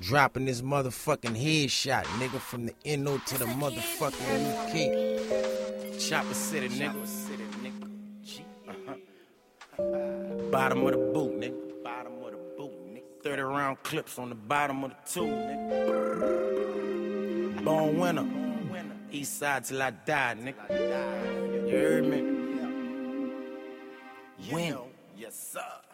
Dropping this motherfucking headshot, nigga, from the NO to the motherfucking UK. Chopper City, nigga. Uh-huh. Bottom of the boot, nigga. Bottom of the boot, nigga. 30 round clips on the bottom of the two, nigga. Born winner. East side till I die, nigga. You heard me? Win. Yes, sir.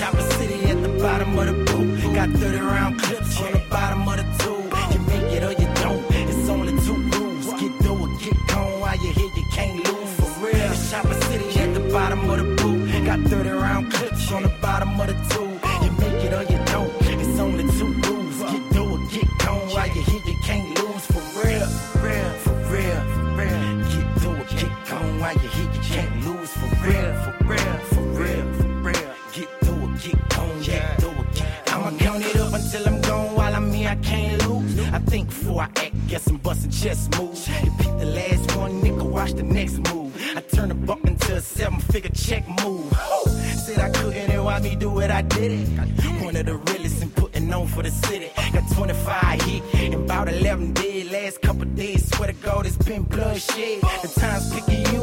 Chopper City at the bottom of the boot. Got 30 round clips on the bottom of the two. You make it or you don't. It's only two rules. Get through or get gone while you're here. You can't lose for real. Chopper City at the bottom of the boot. Got 30 round clips on the bottom of the two. You make it or you don't. It's only two rules. Get through or get gone while you're here. You can't lose for real. For real. For real. For real. Get through or get gone while you're here. You can't lose. For real. I can't lose. I think before I act, guess I'm busting chest moves. Pick the last one, nigga, watch the next move. I turn a buck into a seven figure check move. Said I couldn't, and why me do it? I did it. One of the realest and putting on for the city. Got 25 hit and about 11 dead. Last couple days, swear to God, it's been bloodshed. The times picking you.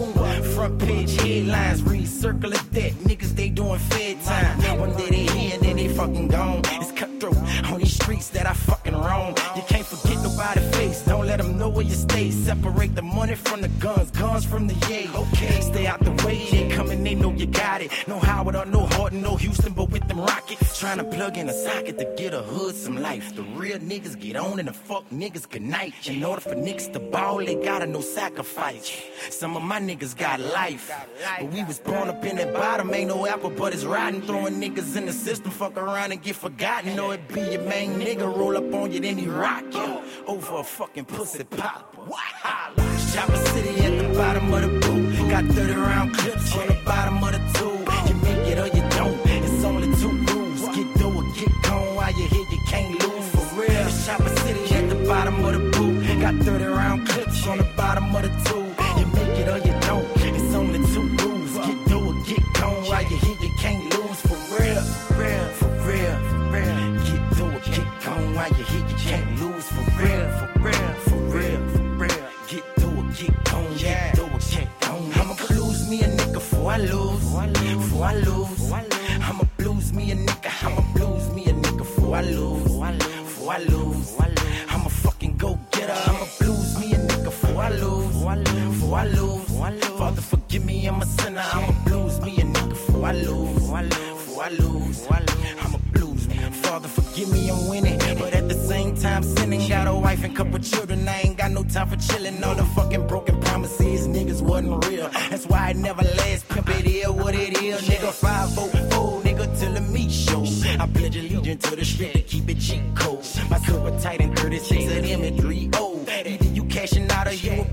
Front page headlines, read death. Niggas, they doing fed time. One day they here, then they fucking gone. It's cutthroat on these streets that I fucking roam. You can't where you stay. Separate the money from the guns, guns from the yay. Okay, stay out the way. They coming, they know you got it. No Howard or no Horton, no Houston, but with them rockets. Trying to plug in a socket to get a hood some life. The real niggas get on and the fuck niggas good night. In order for niggas to ball, they gotta no sacrifice. Some of my niggas got life. But we was born up in that bottom, ain't no apple, but it's rotten. Throwing niggas in the system, fuck around and get forgotten. Know it be your main nigga, roll up on you, then he rock you. Over a fucking pussy pop. Chopper City at the bottom of the boot. Got 30 round clips on the bottom of the two. You make it or you don't. It's only two rules. Get through or get gone while you're here, you can't lose for real. Chopper City at the bottom of the boot. Got 30 round clips on the bottom of the two. You make it or you don't. It's only two rules. Get through or get gone while you're here, you can't lose for real. For real, for real, for real. Get through or get gone while you're here, you can't lose blues me a nigga before I lose. Before I lose. I'ma blues me a nigga. I'ma blues me a nigga before I lose. Before I lose. I'ma fucking go get her. I'ma blues me a nigga before I lose. Before I lose. Father forgive me, I'm a sinner. I'ma blues me a nigga before I lose. Before I lose. I'ma blues me. Father forgive me, I'm winning. But at the same time, sinning. Got a wife and couple children. I ain't got no time for chilling. All the fucking broken promises. Never last. Pimp it is what it is. Nigga, 5 4 nigga, till the meat show. I pledge allegiance to the street to keep it cheap code. My silver tight and 36 of them at 3 oh. Either you cashing out or you a